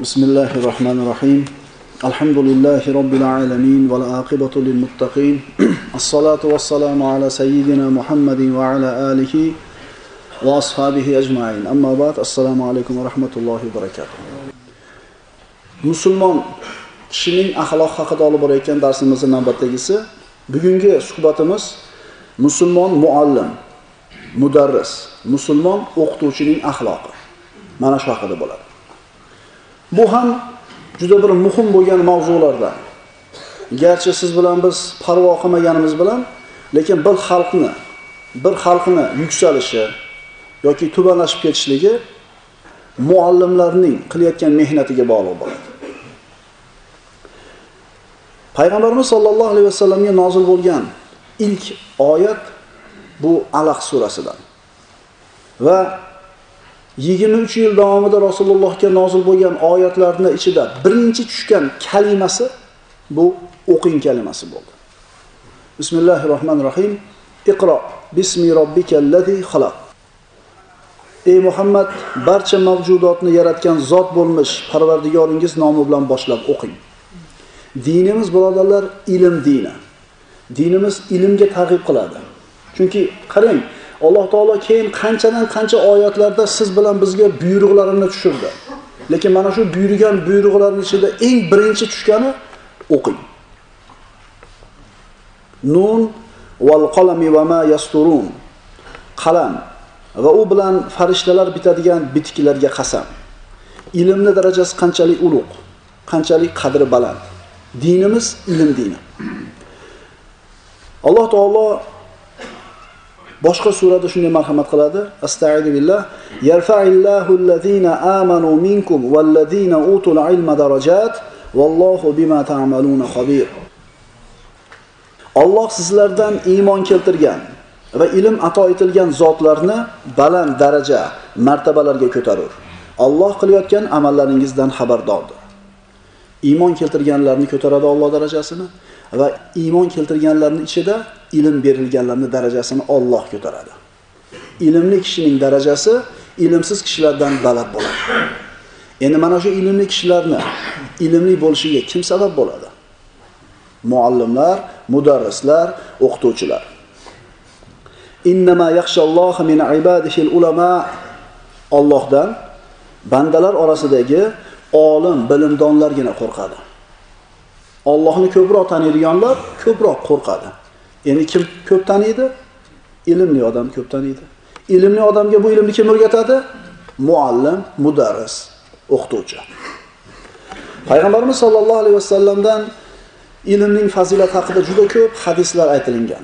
بسم الله الرحمن الرحيم الحمد لله رب العالمين والعاقبة للمتقين الصلاة والسلام على سيدنا محمد وعلى آله وأصحابه أجمعين أما بعد السلام عليكم ورحمة الله وبركاته musulmon kishining axloq haqida olib borayotgan darsimizni navbatdagisi bugungi suhbatimiz musulmon muallim mudarris musulmon o'qituvchining axloqi mana shu haqida bo'ladi Bu ham juda bir muhim bo'lgan mavzulardan garchi siz bilan biz parvo qilmaganimiz bilan lekin bir xalqni bir xalqni yuksalishi yoki tubanlashib ketishligi muallimlarning qilayotgan mehnatiga bog'liq bo'ladi. Payg'ambarimiz sollallohu alayhi vasallamga nozil bo'lgan ilk oyat bu alaq surasidan. Va 23 yil davomida Rasulullohga nozil bo'lgan oyatlarning ichida birinchi tushgan kalimasi bu o'qing kalimasi bo'ldi. Bismillahirrohmanirrohim. Iqro bismi robbikallazi xalaq. Ey Muhammad, barcha mavjudotni yaratgan zot bo'lmish Parvardigoringiz nomi bilan boshlab o'qing. Dinimiz birodarlar ilm dini. Dinimiz ilmga targ'ib qiladi. Chunki qarang, Alloh taolo keyin qanchadan qancha oyatlarda siz bilan bizga buyruqlarini tushirdi. Lekin mana shu buyurgan buyruqlarning ichida eng birinchi tushgani o'qing. Nun val qalami va ma yasturun. Qalam va u bilan farishtalar bitadigan bitiklarga qasam. Ilmni darajasi qanchalik ulug', qanchalik qadri baland. Dinimiz ilm dini. Alloh taolo boshqa surada shunday marhamat qiladi. Astaidu billah. Yarfa'illahu allazina amanu minkum vallazina utul ilma darajat. Vallohu bima ta'maluna xabir Alloh sizlardan iymon keltirgan va ilm ato etilgan zotlarni baland daraja martabalarga ko'tarur. Alloh qilayotgan amallaringizdan xabardordir. Iymon keltirganlarni ko'taradi Alloh darajasini. Va iymon keltirganlarning ichida ilm berilganlarni darajasini Alloh ko'taradi. Ilmli kishining darajasi ilmsiz kishilardan baland bo'ladi. Endi mana shu ilmli kishilarni ilmli bo'lishiga kim sabab bo'ladi? Muallimlar, mudarrislar, o'qituvchilar. Innama yaxshalloha min ibadihi ulama Allohdan bandalar orasidagi olim, bilimdonlargina qo'rqadi. Allohni ko'proq taniydiganlar ko'proq qo'rqadi. Endi kim ko'p taniydi? Ilmli odam ko'p taniydi. Ilmli odamga bu ilmni kim o'rgatadi? Muallim, mudarris, o'qituvchi. Payg'ambarimiz sollallohu alayhi vasallamdan ilmning fazilati haqida juda ko'p hadislar aytilgan.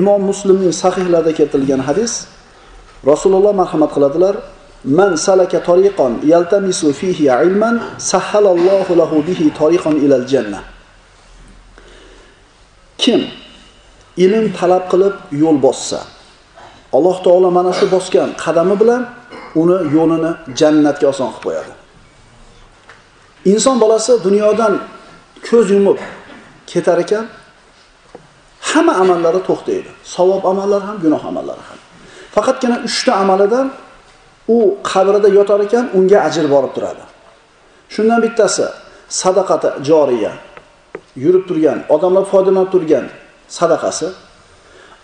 Imom Muslimning sahihlarida keltirilgan hadis Rasululloh marhamat qiladilar: Man salaka tariqan yaltamisu fihi ilman sahhalallohu lahu bihi tariqan ilal jannah. Kim ilm talab qilib yo'l bossa, Alloh taolo mana shu bosgan qadami bilan uni yo'lini jannatga oson qilib qo'yadi. Inson bolasi dunyodan ko'z yumib ketar ekan, hamma amallari to'xtaydi. Savob amallari ham, gunoh amallari ham. Faqatgina 3 ta amalidan u qabrida yotar ekan, unga ajr borib turadi. Shundan bittasi sadaqati joriya. Yurib turgan, odamlar foydalanib turgan sadaqasi.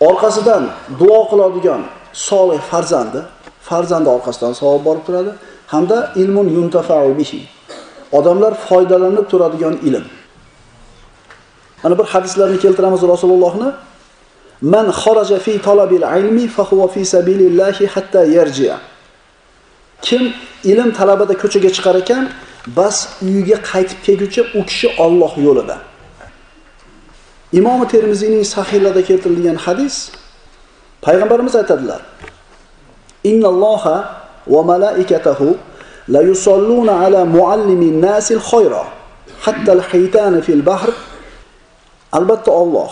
Orqasidan duo qiladigan solih farzandi, farzandi orqasidan savob borib turadi hamda ilmun yuntafa'u bihi. Odamlar foydalanib turadigan ilm. Mana bir hadislarni keltiramiz Rasulullohni. Man kharaja fi talabil ilmi fa huwa fi sabilillahi hatta yarji'a. Kim ilm talabida ko'chaga chiqar ekan, bas uyiga qaytib kelguncha u kishi Alloh yo'lida. Imom Termiziyning sahihlarida keltirilgan hadis payg'ambarimiz aytadilar: Innalloha va malaikatahu la yusalluna ala muallimin nasil khayra hatta al-haytan fil bahr Albatta Alloh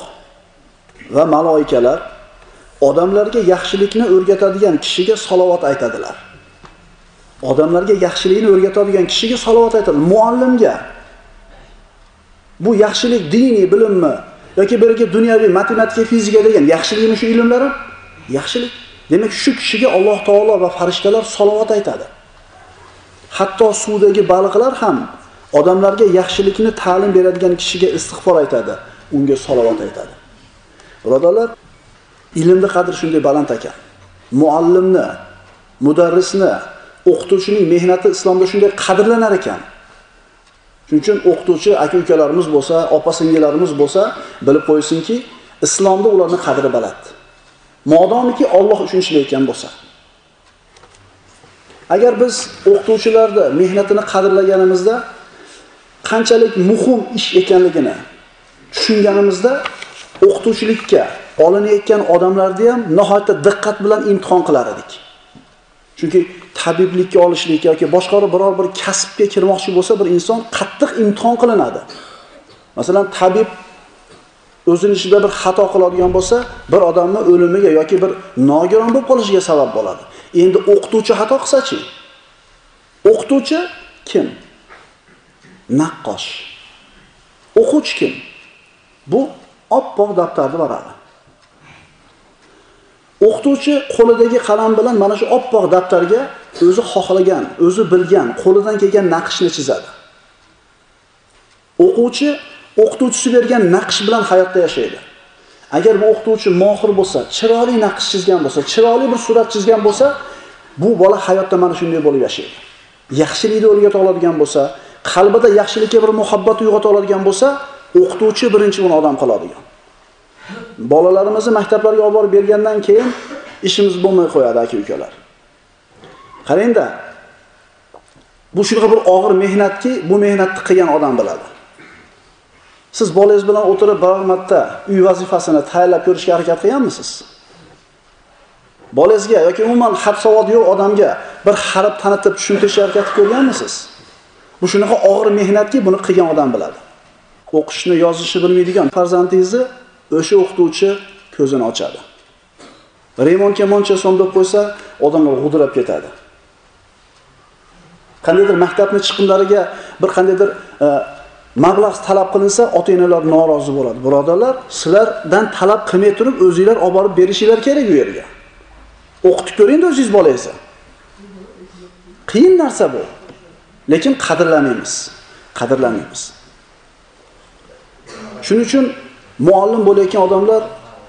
va maloikalar odamlarga yaxshilikni o'rgatadigan kishiga salovat aytadilar. Odamlarga yaxshilikni o'rgatadigan kishiga salovat aytadi, muallimga. Bu yaxshilik diniy bilimmi yoki birga dunyoviy matematika, fizika degan yaxshilikmi shu ilmlari? Yaxshilik. Demak, shu kishiga Alloh taolo va farishtalar salovat aytadi. Hatto suvdagi baliqlar ham odamlarga yaxshilikni ta'lim beradigan kishiga istig'for aytadi, unga salovat aytadi. Birodarlar, ilmni qadri shunday baland ekan. Muallimni, mudarrisni, o'qituvchining mehnati islomda shunday qadrlanar ekan. Shuning uchun o'qituvchi aka-ukalarimiz bo'lsa, opa-singillarimiz bo'lsa, bilib qo'ysinki, islomda ularning qadri baland. Modomiki Alloh uchun ishlayotgan bo'lsa. Agar biz o'qituvchilarni mehnatini qadrlaganimizda qanchalik muhim ish ekanligini tushunganimizda o'qituvchilikka olinayotgan odamlarni ham nihoyatda diqqat bilan imtihon qilar edik. Chunki tabiblikka olishlik yoki boshqa biror bir kasbga kirmoqchi bo'lsa bir inson qattiq imtihon qilinadi. Masalan, tabib o'zini ishida bir xato qiladigan bo'lsa, bir odamni o'limiga yoki bir nogiron bo'lib qolishiga sabab bo'ladi. Endi o'qituvchi xato qilsa-chi? O'qituvchi kim? Naqqosh. O'quvchi kim? Bu oppoq daftarni varadi. O'qituvchi qo'lidagi qalam bilan mana shu oppoq daftarga o'zi xohlagan, o'zi bilgan, qo'lidan kelgan naqshni chizadi. O'quvchi o'qituvchisi bergan naqsh bilan hayotda yashaydi. Agar bu o'qituvchi mohir bo'lsa, chiroyli naqsh chizgan bo'lsa, chiroyli bir surat chizgan bo'lsa, bu bola hayotda mana shunday bo'lib yashaydi. Yaxshilikni o'rgata oladigan bo'lsa, qalbida yaxshilikka bir muhabbat uyg'ota oladigan bo'lsa, o'qituvchi birinchi uni odam qiladigan. Bolalarimizni maktablarga olib borib bergandan keyin ishimiz bo'lmay qo'yadi aka-ukalar. Qarangda, bu shunaqa bir og'ir mehnatki, bu mehnatni qilgan odam biladi. Siz bolangiz bilan o'tirib biror marta uy vazifasini tayyorlab ko'rishga harakat qilganmisiz? Bolangizga yoki umuman xat savodi yo'q odamga bir harf tanitib tushuntirishga harakat ko'rganmisiz? Bu shunaqa og'ir mehnatki, buni qilgan odam biladi. O'qishni, yozishni bilmaydigan farzandingizni o'sha o'qituvchi ko'zini ochadi. Remontga moncha so'mdab qo'ysa, odamlar g'udrab ketadi. Qandaydir maktabning chiqimlariga bir qandaydir e, mablag' talab qilinsa, ota-onalar norozi bo'ladi. Birodarlar, sizlardan talab qilmay turib, o'zingizlar olib borib berishinglar kerak u yerga. O'qitib ko'ring o'zingiz bolangizni. Qiyin narsa bu. Lekin qadrlamaymiz. Qadrlamaymiz. Shuning uchun muallim bo'layotgan odamlar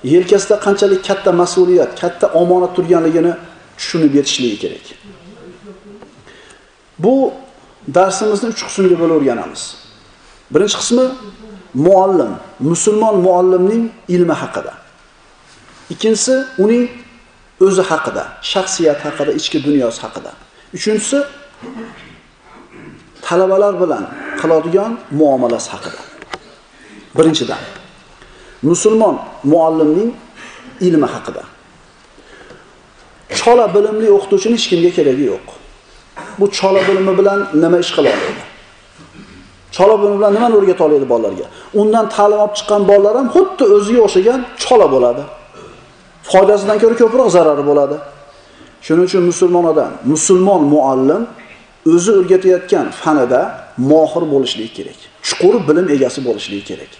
yelkasida qanchalik katta mas'uliyat, katta omonat turganligini tushunib yetishligi kerak. Bu darsimizni 3 qismga bo'lib o'rganamiz. Birinchi qismi muallim, musulmon muallimning ilmi haqida. Ikkinchisi uning o'zi haqida, shaxsiyat haqida, ichki dunyosi haqida. Uchinchisi talabalar bilan qiladigan muomalasi haqida. Birinchidan musulmon muallimning ilmi haqida. Chola bilimli o'qituvchini hech kimga keragi yo'q. Bu chola bilimi bilan nima ish qila oladi? Chola bilimi bilan nimani o'rgata oladi bolalarga? Undan ta'lim olib chiqqan bolalar ham xuddi o'ziga o'xshagan chola bo'ladi. Foydasidan ko'ra ko'proq zarari bo'ladi. Shuning uchun musulmon odam, musulmon muallim o'zi o'rgatayotgan fanida mohir bo'lishligi kerak. Chuqur bilim egasi bo'lishligi kerak.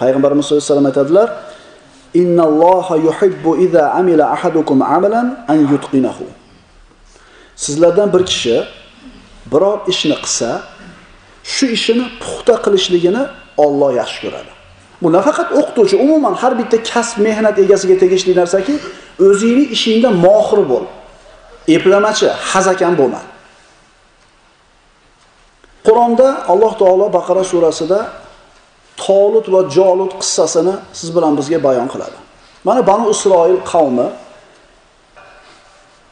Payg'ambarimiz sollallohu alayhi vasallam aytadilar: "Innalloha yuhibbu idza amila ahadukum amalan an yutqinahu." Sizlardan bir kishi biror ishni qilsa, shu ishini puxta qilishligini Alloh yaxshi ko'radi. Bu nafaqat o'qituvchi, umuman har bitta kasb mehnat egasiga tegishli narsaki, o'zingni ishingda mohir bo'l. Eplamachi, hazakam bo'lma. Qur'onda Alloh taolo Baqara surasida Tolut va Jolut qissasini siz bilan bizga bayon qiladi. Mana Banu Isroil qavmi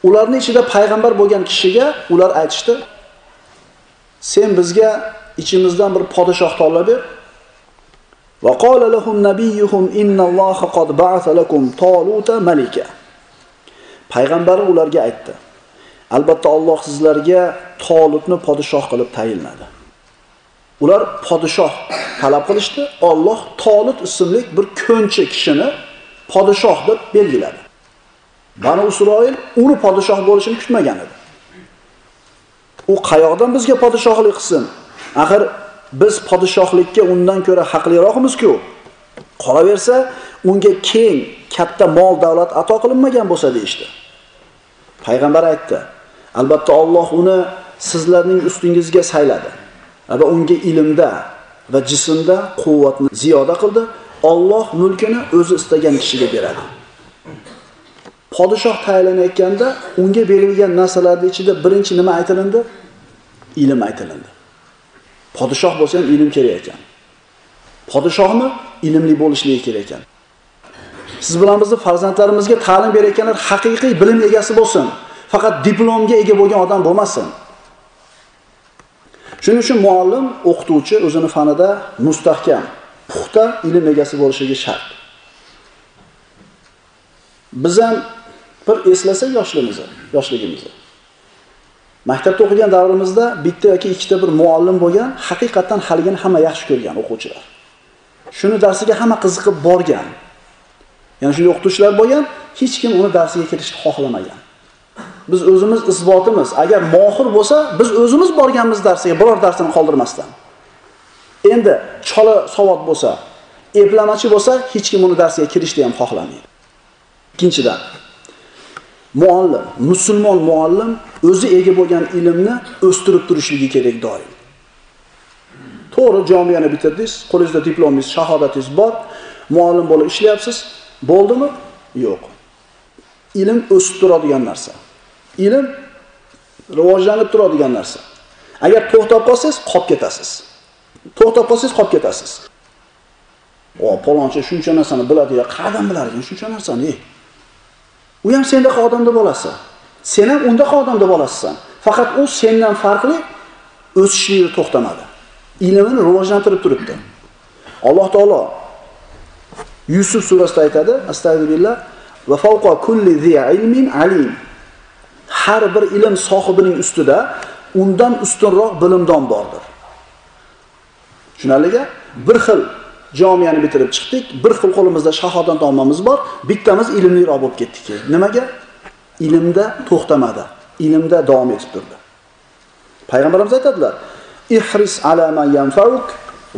ularning ichida payg'ambar bo'lgan kishiga ular aytishdi: "Sen bizga ichimizdan bir podshoh tanlab ber." Va qala lahum nabiyuhum innalloha qad ba'atha lakum Taluta malika. Payg'ambar ularga aytdi: Albatta Alloh sizlarga Tolutni podshoh qilib tayinladi. Ular podshoh talab qilishdi. Alloh Tolut ismli bir ko'nchi kishini podshoh deb belgiladi. Banu Isroil uni podshoh bo'lishini kutmagan edi. U qayoqdan bizga podshohlik qilsin? Axir biz podshohlikka undan ko'ra haqliroqmiz-ku. Qolaversa, unga keng, katta mol davlat ato qilinmagan bo'lsa deyishdi. Payg'ambar aytdi: Albatta Alloh uni sizlarning ustingizga sayladi va unga ilmda va jismda quvvatni ziyoda qildi. Alloh mulkini o'zi istagan kishiga beradi. Podshoh tayinlanayotganda unga berilgan narsalarning ichida birinchi nima aytilindi? Ilm aytilindi. Podshoh bo'lsa ham ilm kerak ekan. Podshohmi ilmli bo'lishligi kerak ekan. Siz bilan bizni farzandlarimizga ta'lim berayotganlar haqiqiy bilim egasi bo'lsin. Faqat diplomga ega bo'lgan odam bo'lmasin. Shuning uchun muallim, o'qituvchi o'zini fanida mustahkam, puxta ilm egasi bo'lishiga shart. Biz ham bir eslasak yoshligimizni, yoshligimizni. Maktabda o'qigan davrimizda bitta yoki ikkita bir muallim bo'lgan, haqiqatan haligini hamma yaxshi ko'rgan o'quvchilar. Shuni darsiga hamma qiziqib borgan. Ya'ni shunday o'qituvchilar bo'lgan, hech kim uni darsiga kirishni xohlamagan. Biz o'zimiz isbotimiz. Agar mohir bo'lsa, biz o'zimiz borganmiz darsiga biror darsini qoldirmasdan. Endi chola savod bo'lsa, eplamachi bo'lsa, hech kim uni darsiga kirishni ham xohlamaydi. Ikkinchidan, muallim, musulmon muallim o'zi ega bo'lgan ilmni o'stirib turishligi kerak doim. To'g'ri, jamiani bitirdingiz, qo'lingizda diplomingiz, shahodatingiz bor, muallim bo'lib ishlayapsiz, bo'ldimi? Yo'q. Ilm o'sib turadigan narsa. Ilm rivojlanib turadigan narsa. Agar to'xtab qolsangiz, qolib ketasiz. To'xtab qolsangiz, qolib ketasiz. O, palonchi shuncha narsani biladi ya, qayerdan ekan shuncha narsani? E. U ham sendaqa odamda bolasi. Sen ham undaqa odamda bolasisan. Faqat u sendan farqli o'sishini to'xtamadi. Ilmini rivojlantirib turibdi. Alloh taolo Yusuf surasida aytadi, astagfirullah, va fawqa kulli zi ilmin alim. Har bir ilm sohibining ustida undan ustunroq bilimdon bordir. Tushunarliga? Bir xil jamiyani bitirib chiqdik, bir xil qo'limizda shahodat nomamiz bor, bittamiz ilmliroq bo'lib ketdik. Nimaga? Ilmda to'xtamadi, ilmda davom etib turdi. Payg'ambarimiz aytadilar: "Ihris ala man yanfa'uk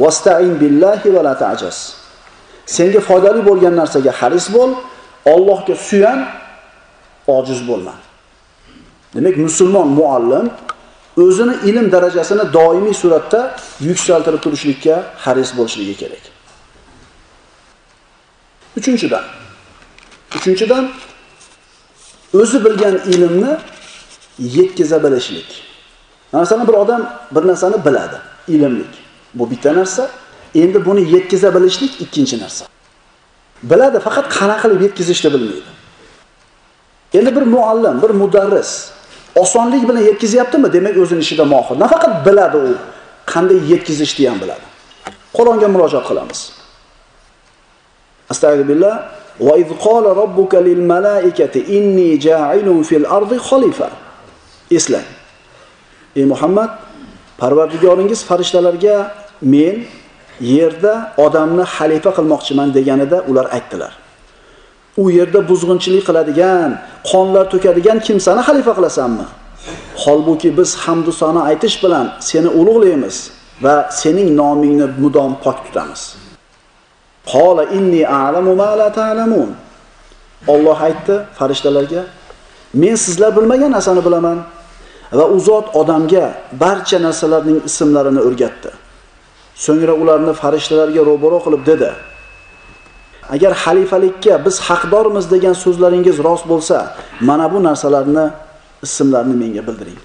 wasta'in billahi va la ta'jaz." Senga foydali bo'lgan narsaga haris bo'l, Allohga suyan, ojiz bo'lma. Demak, musulmon muallim o'zini ilm darajasini doimiy suratda yuksaltirib turishlikka haris bo'lishligi kerak. Uchinchidan, uchinchidan o'zi bilgan ilmni yetkaza bilishlik. Masalan, bir odam bir narsani biladi, ilmlik. Bu bitta narsa. Endi buni yetkiza bilishlik ikkinchi narsa. Biladi, faqat qanaqa qilib yetkazishni bilmaydi. Endi bir muallim, bir mudarris osonlik bilan yetkazyaptimi? Demak, o'zining ishida mohir. Nafaqat biladi u, qanday yetkazishni ham biladi. Qur'onga murojaat qilamiz. Astagfirullah. Va iz qala robbuka lil malaikati inni ja'ilun fil ardi khalifa. Eslang. Ey Muhammad, Parvardigoringiz farishtalarga men yerda odamni xalifa qilmoqchiman deganida ular aytdilar. U yerda buzg'unchilik qiladigan, qonlar to'kadigan kimsani xalifa qilasanmi? Holbuki biz hamdu sano aytish bilan seni ulug'laymiz va sening nomingni mudom pok tutamiz. Qola inni a'lamu ma la ta'lamun. Alloh aytdi farishtalarga, men sizlar bilmagan narsani bilaman va u zot odamga barcha narsalarning ismlarini o'rgatdi. So'ngra ularni farishtalarga ro'baro qilib dedi: Agar xalifalikka biz haqdormiz degan so'zlaringiz rost bo'lsa, mana bu narsalarni ismlarini menga bildiring.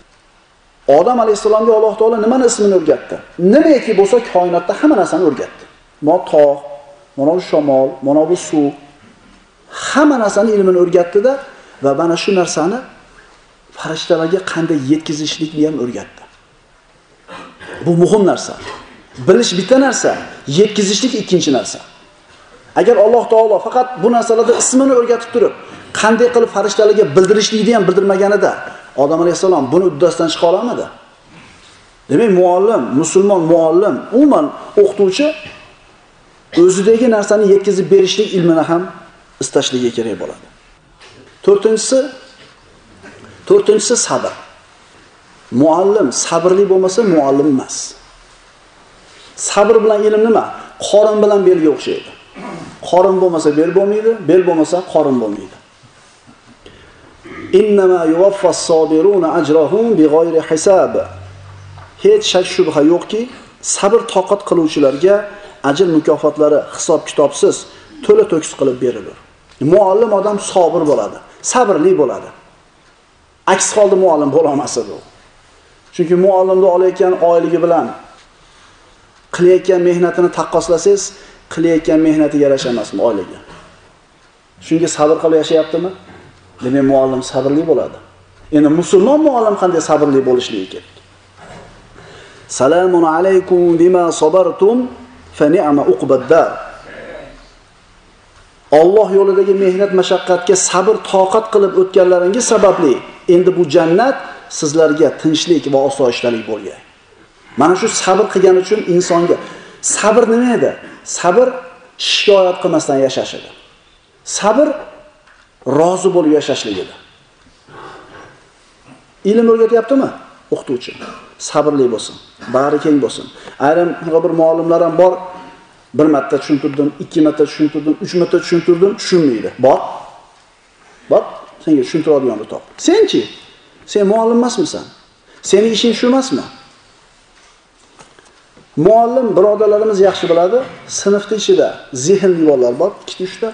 Odam alayhissalomga Alloh taolo nimani ismini o'rgatdi? nimaki bo'lsa koinotda hamma narsani o'rgatdi. Mo tog', mana bu shamol, mana bu suv, hamma narsani ilmini o'rgatdi-da va mana shu narsani farishtalarga qanday yetkazishlikni ham o'rgatdi. Bu muhim narsa. Bilish bitta narsa, yetkazishlik ikkinchi narsa. Agar Alloh taolo faqat bu narsalarda ismini o'rgatib turib, qanday qilib farishtalarga bildirishlikni ham bildirmaganida, Odam alayhissalom buni uddasidan chiqa olmadi. Demak, muallim, musulmon muallim, umuman o'qituvchi o'zidagi narsani yetkazib berishlik ilmini ham istashligi kerak bo'ladi. To'rtinchisi to'rtinchisi sabr. Muallim sabrli bo'lmasa muallim emas. Sabr bilan ilm nima? Qorin bilan belga o'xshaydi. Qorin bo'lmasa bel bo'lmaydi, bel bo'lmasa qorin bo'lmaydi. Innama yuwaffas sabiruna ajrahum bighayri hisab. Hech shak shubha yo'qki, sabr toqat qiluvchilarga ajr mukofotlari hisob kitobsiz to'la to'kis qilib beriladi. Muallim odam sabr bo'ladi, sabrli bo'ladi. Aks holda muallim bo'la olmas edi. Chunki muallimni olayotgan oyligi bilan qilayotgan mehnatini taqqoslasangiz, qilayotgan mehnatiga yarasha emasmi oyligi. Shunga sabr qilib yashayaptimi? Demak, muallim sabrli bo'ladi. Endi musulmon muallim qanday sabrli bo'lishligi kerak? Salamun alaykum bima sabartum fa ni'ma uqbad-dar. Alloh yo'lidagi mehnat mashaqqatga sabr toqat qilib o'tganlaringiz sababli endi bu jannat sizlarga tinchlik va osoyishtalik bo'lgan. Mana shu sabr qilgani uchun insonga sabr nima edi? Sabr shikoyat qilmasdan yashash edi. Sabr rozi bo'lib yashashlik edi. Ilm o'rgatyaptimi? O'qituvchi sabrli bo'lsin, bag'ri keng bo'lsin. Ayrim bir muallimlar ham bor, bir marta tushuntirdim, ikki marta tushuntirdim, uch marta tushuntirdim, tushunmaydi. Bor. Bor, senga tushuntiradiganni top. Senchi? Sen muallim emasmisan? seni ishing shu emasmi? Muallim birodarlarimiz yaxshi biladi, sinfda ichida zehnli bolalar bor, ikkita uchta.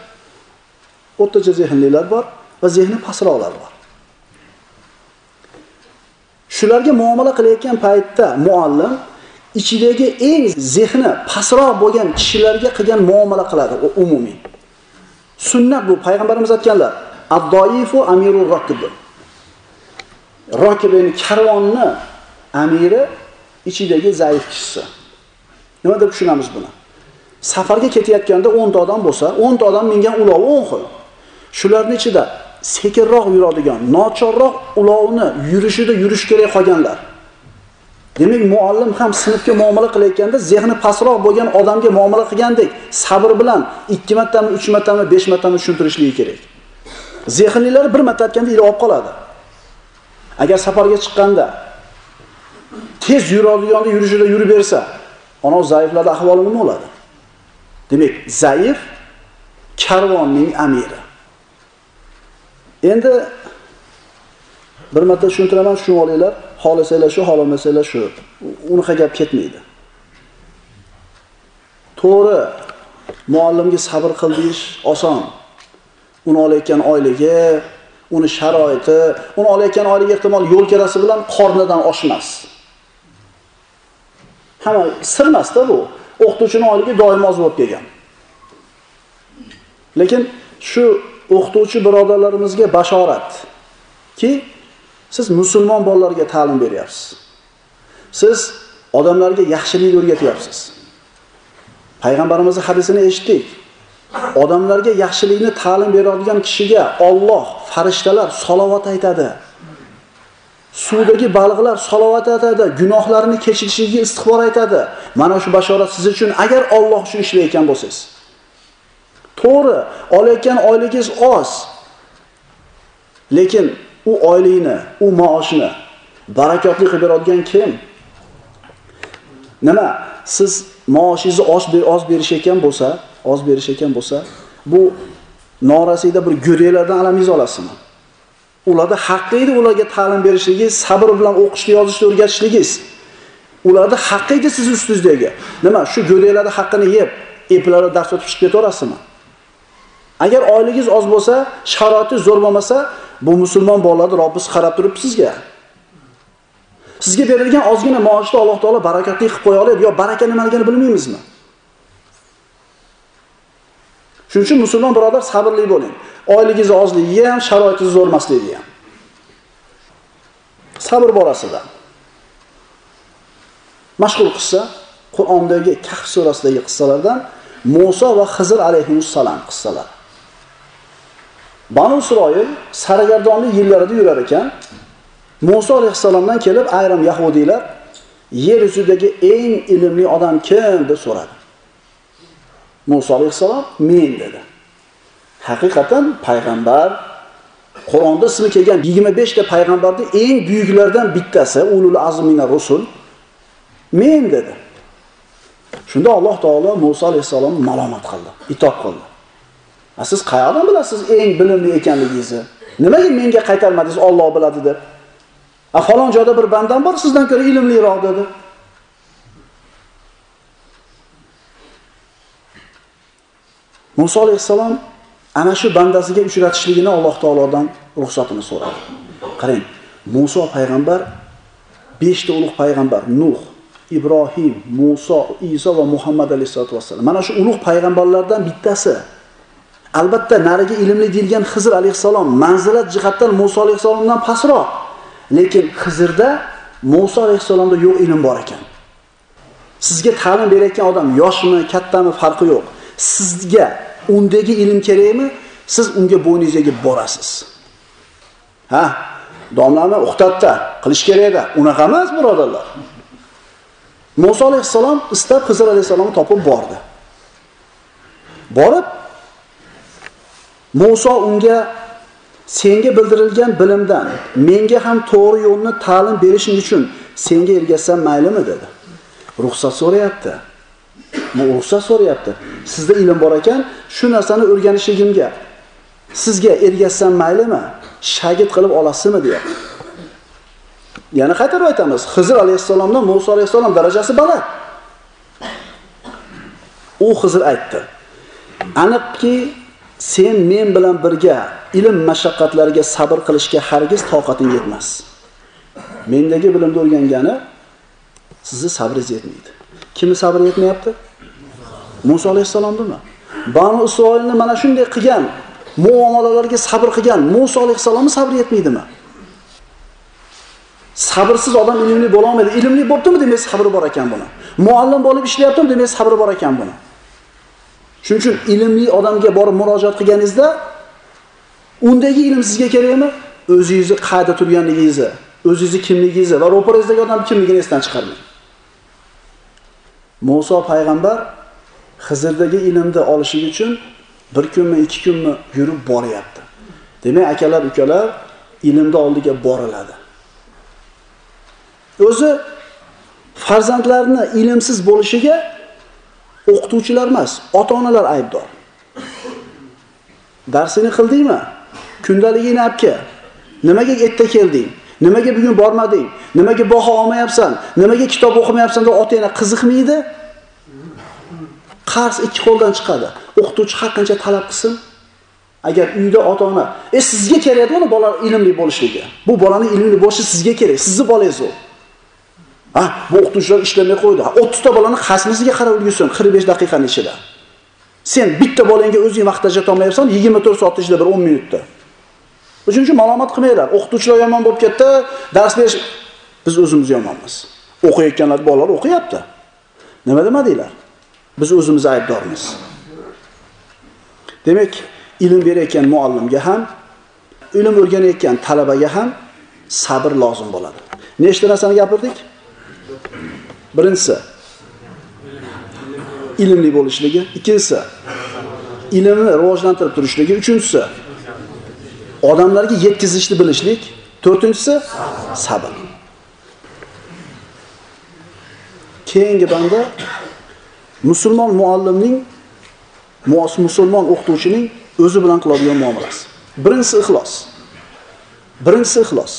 O'rtacha zehnlilar bor va zehni pastroqlar bor. Shularga muomala qilayotgan paytda muallim ichidagi eng zehni pastroq bo'lgan kishilarga qilgan muomala qiladi, u umumiy. Sunnat bu payg'ambarimiz aytganlar, ad-doifu amirur rokib. Rokib karvonni amiri ichidagi zaif kishisi. Nima deb tushunamiz buni? Safarga ketayotganda 10 ta odam bo'lsa, 10 ta odam mingan ulov 10 xil. Shularning ichida sekinroq yuradigan, nochorroq ulovni yurishida yurish kerak qolganlar. Demak, muallim ham sinfga muomala qilayotganda zehni pastroq bo'lgan odamga muomala qilgandek sabr bilan 2 martami, 3 martami, 5 martami tushuntirishligi kerak. Zehnlilar bir marta aytganda ilib olib qoladi. Agar safarga chiqqanda tez yuradigan yurishida yurib bersa, ana zaiflarda ahvoli nima bo'ladi? Demak, zaif karvonning amiri. Endi bir marta tushuntiraman, shu olinglar. Xohlasanglar shu, xohlamasanglar shu. Unaqa gap ketmaydi. To'g'ri, muallimga sabr qil deyish oson. Uni olayotgan oyligi, uni sharoiti, uni olayotgan oyligi ehtimol yo'l kirasi bilan qornidan oshmas. Hamma sirmasda bu. O'qituvchini oyligi doim oz bo'lib kelgan. Lekin shu o'qituvchi birodarlarimizga bashorat ki siz musulmon bolalarga ta'lim beryapsiz. Siz odamlarga yaxshilik o'rgatyapsiz. Payg'ambarimizning hadisini eshitdik. Odamlarga yaxshilikni ta'lim beradigan kishiga Alloh, farishtalar salovat aytadi. Suvdagi baliqlar salovat aytadi, gunohlarini kechirishiga istig'for aytadi. Mana shu bashorat siz uchun agar Alloh uchun ishlayotgan bo'lsangiz. To'g'ri, olayotgan oyligingiz oz. Lekin u oylikni, u maoshni barakotli qilib beradigan kim? Nima? Siz maoshingizni oz oz berish ekan bo'lsa, oz berish ekan bo'lsa, bu norasida bir go'daklardan alamingizni olasizmi? Ularda haqqi edi ularga ta'lim berishligingiz, sabr bilan o'qishni, yozishni o'rgatishligingiz. Ularda haqqi edi siz ustingizdagi. Nima? Shu go'daklarning haqqini yeb, eplari dars o'tib chiqib ketaverasizmi? Agar oyligingiz oz bo'lsa, sharoiti zo'r bo'lmasa, bu musulmon bolalarni Robbis qarab turibdi sizga. Sizga berilgan ozgina maoshni Alloh taolo barakatli qilib qo'ya oladi, yo baraka nimaligini bilmaymizmi? Shuning uchun musulmon birodar sabrli bo'ling. Oyligingiz ozligi ham, sharoitingiz zo'r emasligi ham. Sabr borasida. Mashhur qissa Qur'ondagi Kahf surasidagi qissalardan Musa va Xizr alayhissalom qissalari. Banu Isroil sargardonli yillarida yurar ekan, Musa alayhissalomdan kelib ayrim yahudiylar yer yuzidagi eng ilmli odam kim deb so'radi. Musa alayhissalom men dedi. Haqiqatan payg'ambar Qur'onda ismi kelgan 25 ta payg'ambarning eng buyuklardan bittasi ulul azmina rusul men dedi. Shunda Alloh taolo Musa alayhisalomni malomat qildi, itob qildi. Siz qayerdan bilasiz eng bilimli ekanligingizni? Nimaga menga qaytarmadingiz Alloh biladi deb? A falon joyda bir bandam bor, sizdan ko'ra ilmliroq dedi. Musa alayhissalom ana shu bandasiga uchratishligini Alloh taolodan ruxsatini so'radi. Qarang, Musa payg'ambar 5 ta ulug' payg'ambar Nuh, Ibrohim, Musa, Iso va Muhammad alayhisolatu vasallam. Mana shu ulug' payg'ambarlardan bittasi. Albatta, nariga ilmli deyilgan Xizr alayhissalom manzilat jihatdan Musa alayhissalomdan pastroq. Lekin Xizrda Musa alayhissalomda yo'q ilm bor ekan. Sizga ta'lim berayotgan odam yoshmi, kattami farqi yo'q. Sizga undagi ilm kerakmi? Siz unga bo'yningizga borasiz. Ha, domlani uxtatda qilish kerakda Unaqa emas, birodarlar. Musa alayhissalom istab Xizr alayhissalomni topib bordi. Borib Musa unga senga bildirilgan bilimdan menga ham to'g'ri yo'lni ta'lim berishing uchun senga ergashsam maylimi dedi. Ruxsat so'rayapti. Bu ruxsat so'rayapti. Sizda ilm bor ekan, shu narsani o'rganishligimga sizga ergashsam maylimi? Shagit qilib olasizmi deyapti. Yana qaytarib aytamiz. Xizr alayhissalomdan Musa alayhissalom darajasi baland. U Xizr aytdi. Aniqki sen men bilan birga ilm mashaqqatlariga sabr qilishga hargiz toqating yetmas. Mendagi bilimni o'rgangani sizni sabringiz yetmaydi. Kimni sabr yetmayapti? Musa alayhisalomdimi? Banu Isroilni mana shunday qilgan muomalalarga sabr qilgan Musa alayhisalomni sabr yetmaydimi? Sabrsiz odam ilmli bo'la olmaydi. Ilmli bo'ptimi demak sabri bor ekan buni. Muallim bo'lib ishlayaptimi demak sabri bor ekan buni. Shuning uchun ilmli odamga borib murojaat qilganingizda undagi ilm sizga kerakmi? O'zingizni qayda turganligingizni, o'zingizni kimligingizni va ro'parangizdagi odam kimligini esdan chiqarmang. Musa payg'ambar Xizrdagi ilmni olishi uchun bir kunmi, ikki kunmi yurib boryapti. Demak, akalar, ukalar ilmni oldiga boriladi. O'zi farzandlarni ilmsiz bo'lishiga o'qituvchilar emas, ota-onalar aybdor. Darsini qildingmi? Kundaligini olib Nimaga erta kelding? Nimaga bugun bormading? Nimaga baho olmayapsan? Nimaga kitob o'qimayapsan deb ota-ona qiziqmaydi? Qars ikki qo'ldan chiqadi. O'qituvchi har qancha talab qilsin, agar uyda ota-ona, "E sizga kerakmi uni bola ilmli bo'lishligi? Bu bolani ilmli bo'lishi sizga kerak, sizni bolangiz u." Ha, bu o'qituvchilar ishlamay qo'ydi. 30 ta bolani qasmisiga qarab ulgursin 45 daqiqaning ichida. Sen bitta bolangga o'zing vaqt ajratolmayapsan, 24 soat ichida bir 10 minutda. Shuning uchun malomat qilmanglar. O'qituvchilar yomon bo'lib ketdi, dars berish biz o'zimiz yomonmiz. O'qiyotganlar bolalar o'qiyapti. Nima demadinglar? Biz o'zimiz aybdormiz. Demak, ilm berayotgan muallimga ham, ilm o'rganayotgan talabaga ham sabr lozim bo'ladi. Nechta narsani gapirdik? Birinchisi ilmli bo'lishligi, ikkinchisi ilmni rivojlantirib turishligi, uchinchisi odamlarga yetkazishni bilishlik, to'rtinchisi sabr. Keyingi banda musulmon muallimning musulmon o'qituvchining o'zi bilan qiladigan muomalasi. Birinchisi ixlos. Birinchisi ixlos.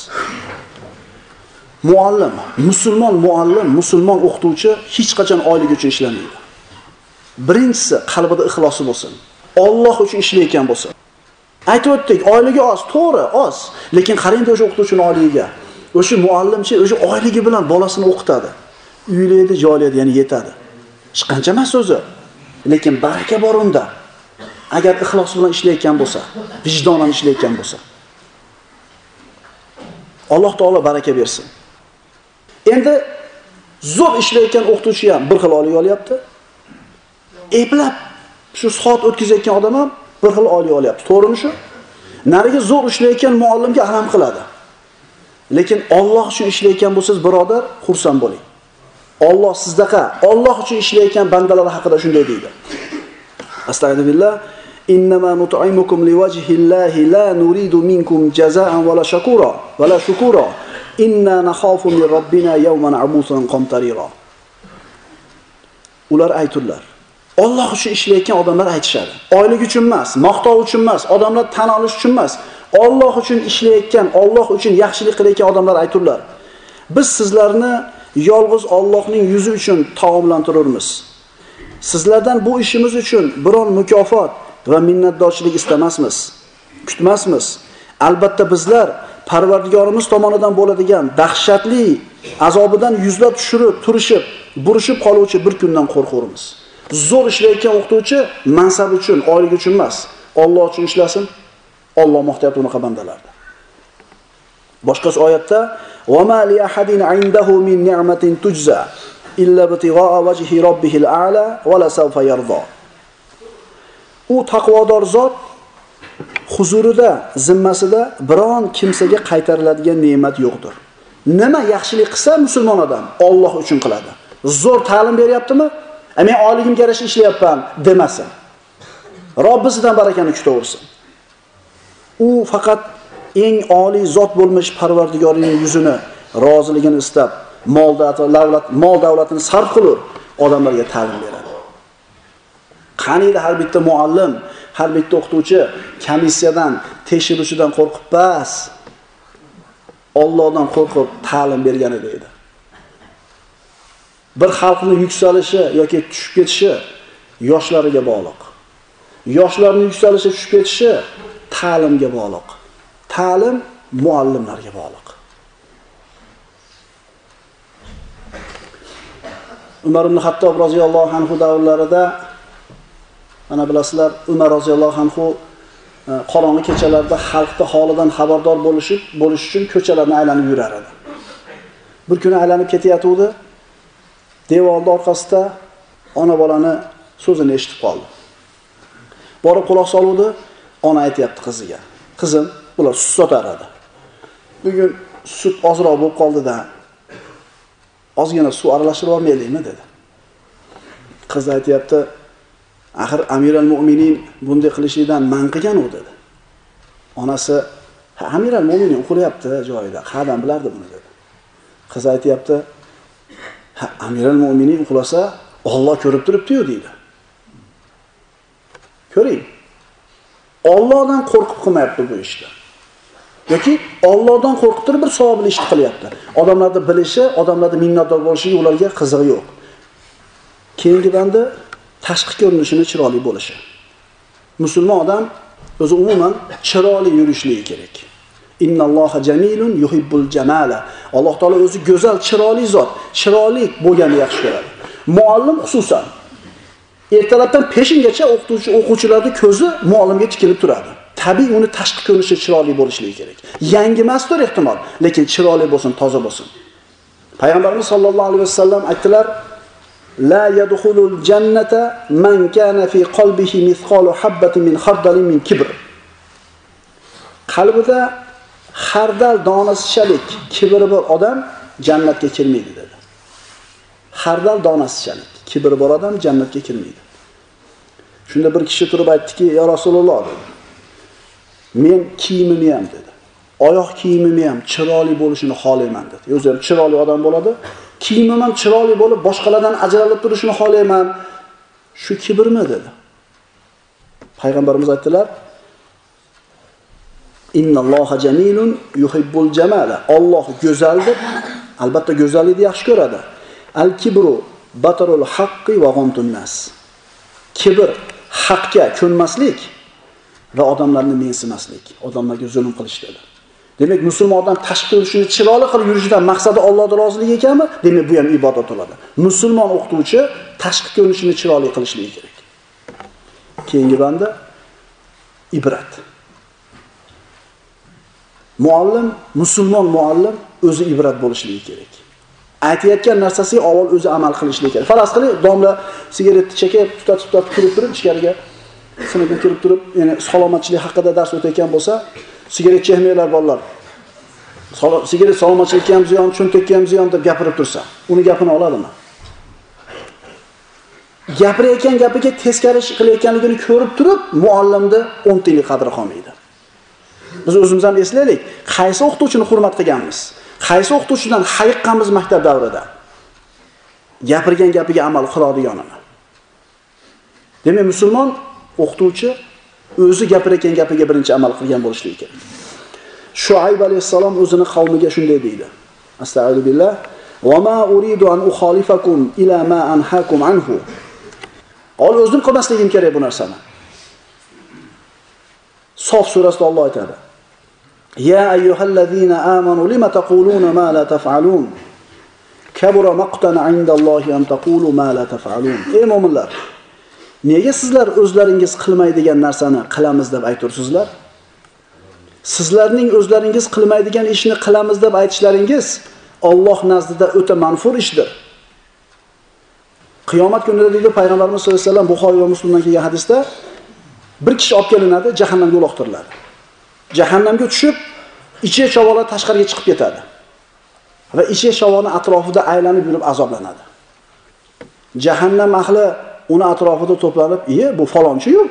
Muallim, musulmon muallim, musulmon o'qituvchi hech qachon oylik uchun ishlamaydi. Birinchisi qalbida ixlosi bo'lsin. Alloh uchun ishlayotgan bo'lsin. Aytib o'tdik, oyligi oz, to'g'ri, oz. Lekin qarang o'sha o'qituvchining oyligiga. O'sha muallimchi o'sha oyligi bilan bolasini o'qitadi. Uylaydi, joylaydi, ya'ni yetadi. Hech qancha emas o'zi. Lekin baraka bor unda. Agar ixlos bilan ishlayotgan bo'lsa, vijdonan ishlayotgan bo'lsa. Alloh taolo baraka bersin. Endi zo'r ishlayotgan o'qituvchi ham bir xil oylik olyapti. Eplab shu soat o'tkazayotgan odam ham bir xil oliy olyapti. To'g'rimi shu? Nariga zo'r ishlayotgan muallimga alam qiladi. Lekin Alloh uchun ishlayotgan bo'lsangiz, birodar, xursand bo'ling. Alloh sizdaqa, Alloh uchun ishlayotgan bandalar haqida shunday deydi. Astagfirullah. Innama nut'imukum liwajhillahi la nuridu minkum jazaa'an wala shakura wala shukura. Inna nakhafu min robbina yawman abusan qamtarira. Ular ayturlar. Alloh uchun ishlayotgan odamlar aytishadi. Oylik uchun emas, maqtov uchun emas, odamlar tan olish uchun emas. Alloh uchun ishlayotgan, Alloh uchun yaxshilik qilayotgan odamlar ayturlar. Biz sizlarni yolg'iz Allohning yuzi uchun taomlantiramiz. Sizlardan bu ishimiz uchun biron mukofot va minnatdorchilik istamasmiz. Kutmasmiz. Albatta bizlar Parvardigorimiz tomonidan bo'ladigan dahshatli azobidan yuzlab tushirib, turishib, burishib qoluvchi bir kundan qo'rqamiz. Zo'r ishlayotgan o'qituvchi mansab uchun, oylik uchun emas, Alloh uchun ishlasin. Alloh maqtayapti unaqa bandalarni. Boshqa oyatda "Va ma li ahadin 'indahu min ni'matin tujza illa bitigha'a wajhi robbihil a'la va la sawfa yarda." U taqvodor zot huzurida, zimmasida biron kimsaga qaytariladigan ne'mat yo'qdir. Nima yaxshilik qilsa musulmon odam Alloh uchun qiladi. Zo'r ta'lim beryaptimi? Men oyligimga yarasha ishlayapman demasin. Robbisidan barakani kutaversin. U faqat eng oliy zot bo'lmish Parvardigorining yuzini, roziligini istab, mol davlat, mol davlatini sarf qilur, odamlarga ta'lim beradi. Qaniydi har bitta muallim har bitta o'qituvchi komissiyadan, tekshiruvchidan qo'rqib emas, Allohdan qo'rqib ta'lim bergan edi. Bir xalqning yuksalishi yoki tushib ketishi yoshlariga bog'liq. Yoshlarning yuksalishi tushib ketishi ta'limga bog'liq. Ta'lim muallimlarga bog'liq. Umar ibn Hattob roziyallohu anhu davrlarida Mana bilasizlar, Umar roziyallohu anhu e, qorong'i kechalarda xalqni holidan xabardor bo'lishib, bo'lish uchun ko'chalarni aylanib yurar edi. Bir kuni aylanib ketayotgandi. Devorni orqasida ona bolani so'zini eshitib qoldi. Borib quloq soluvdi, ona aytyapti qiziga. Qizim, bular sut sotar edi. Bugun sut ozroq bo'lib qoldida Ozgina suv aralashtirib yubormaylikmi dedi. Qiz aytyapti Axir Amir al-Mu'minin bunday qilishlikdan man qilgan u dedi. Onasi, "Ha, Amir al mo'minin uxlayapti joyida, qayerdan bilardi buni" dedi. Qiz aytyapti "Ha, mo'minin mu'minin uxlasa, Alloh ko'rib turibdi-yu" deydi. Ko'ring. Allohdan qo'rqib qilmayapti bu ishni. yoki Allohdan qo'rqib turib bir savobli ish qilyapti. Odamlarni bilishi, odamlarni minnatdor bo'lishi ularga qizig'i yo'q. Keyingi banda tashqi ko'rinishini chiroyli bo'lishi. Musulmon odam o'zi umuman chiroyli yurishligi kerak. Innalloha jamilun yuhibbul jamala. Alloh taolo o'zi go'zal, chiroyli zot. Chiroyli bo'lganni yaxshi ko'radi. Muallim xususan ertalabdan peshingacha o'qituvchi o'quvchilarni ko'zi muallimga tikilib turadi. Tabiiy uni tashqi ko'rinishi chiroyli bo'lishligi kerak. Yangi emasdir ehtimol, lekin chiroyli bo'lsin, toza bo'lsin. Payg'ambarimiz sollallohu alayhi vasallam aytdilar: "La yadkhulul jannata man kana fi qalbihi mithqalu habatin min khardalin min kibr." Qalbida xardal donasichalik kibri bor odam jannatga kirmaydi dedi. Xardal donasichalik kibri bor odam jannatga kirmaydi. Shunda bir kishi turib aytdiki, "Ya Rasululloh" dedi. "Men kiyimimni ham" dedi. "Oyoq kiyimimni ham chiroyli bo'lishini xohlayman" dedi. O'zi ham chiroyli odam bo'ladi, kiyimim ham chiroyli bo'lib, boshqalardan ajralib turishini xohlayman. Shu kibrmi dedi. Payg'ambarimiz aytdilar: Innalloha jamilun yuhibbul jamala. Alloh go'zaldir. Albatta go'zallikni yaxshi ko'radi. Al kibru batarul haqqi va ghamtun nas. Kibr haqqa ko'nmaslik va odamlarni mensimaslik, odamlarga zulm qilish dedi. Demak, musulmon odam tashqi ko'rinishini chiroyli qilib yurishidan maqsadi Allohning roziligi ekanmi? Demak, bu ham ibodat bo'ladi. Musulmon o'qituvchi tashqi ko'rinishini chiroyli qilishligi kerak. Keyingi banda ibrat. Muallim, musulmon muallim o'zi ibrat bo'lishligi kerak. Aytayotgan narsasiga avval o'zi amal qilishligi kerak. Faraz qiling, domla sigaretni chekib, tutatib-tutatib kirib turib, ichkariga sinfga kirib turib, ya'ni salomatchilik haqida dars o'tayotgan bo'lsa, sigaret chekmanglar bolalar. Sigaret salomatchilikka ham ziyon, cho'ntakka ham ziyon deb gapirib tursa, uni gapini oladimi? Gapirayotgan gapiga teskari ish qilayotganligini ko'rib turib, muallimni 10 tiyinlik qadri qolmaydi. Biz o'zimiz ham eslaylik, qaysi o'qituvchini hurmat qilganmiz? Qaysi o'qituvchidan hayiqqanmiz maktab davrida? Gapirgan gapiga amal qiladiganini. Demak, musulmon o'qituvchi o'zi gapirayotgan gapiga birinchi amal qilgan bo'lishligi kerak. Shuayb alayhissalom o'zini qavmiga shunday deydi. astag'firullah. Va ma uridu an ukhalifakum ila ma anhu. Ol o'zim qilmasligim kerak bu narsani. Sof surasida Alloh aytadi. Ya ayyuhallazina amanu تقولون ما ma la taf'alun. مقتا maqtan 'indallohi an taqulu ma la taf'alun. Ey mu'minlar, nega sizlar o'zlaringiz qilmaydigan narsani qilamiz deb aytursizlar? Sizlarning o'zlaringiz qilmaydigan ishni qilamiz deb aytishlaringiz Alloh nazdida o'ta manfur ishdir. Qiyomat kunida deydi payg'ambarimiz sollallohu alayhi vasallam Buxoriy va Muslimdan kelgan hadisda bir kishi olib kelinadi, jahannamga uloqtiriladi. Jahannamga tushib, ichi chavolar tashqariga chiqib ketadi. Va ichi shavoni atrofida aylanib yurib azoblanadi. Jahannam ahli uni atrofida to'planib, "Iye, bu falonchi-yu.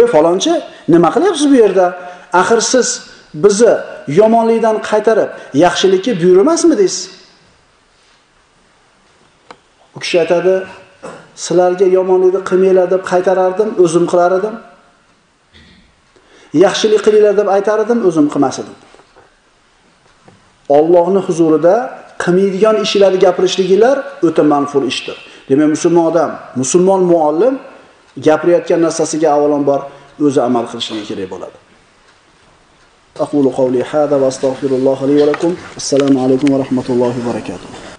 "Ey falonchi, nima qilyapsiz bu yerda? Axir siz bizni yomonlikdan qaytarib, yaxshilikka buyurmasmidingiz?" U kishi aytadi, "Sizlarga yomonlikni qilmanglar deb qaytarardim, o'zim qilar edim. Yaxshilik qilinglar deb aytar edim, o'zim qilmas edim." Allohning huzurida qilmaydigan ishlarni gapirishliginglar o'ta manfur ishdir. Demak, musulmon odam, musulmon muallim gapirayotgan narsasiga avvalambor o'zi amal qilishligi kerak bo'ladi. Aqulu qawli hada va astagfirulloh li va lakum. Assalomu alaykum va rahmatullohi va barakatuh.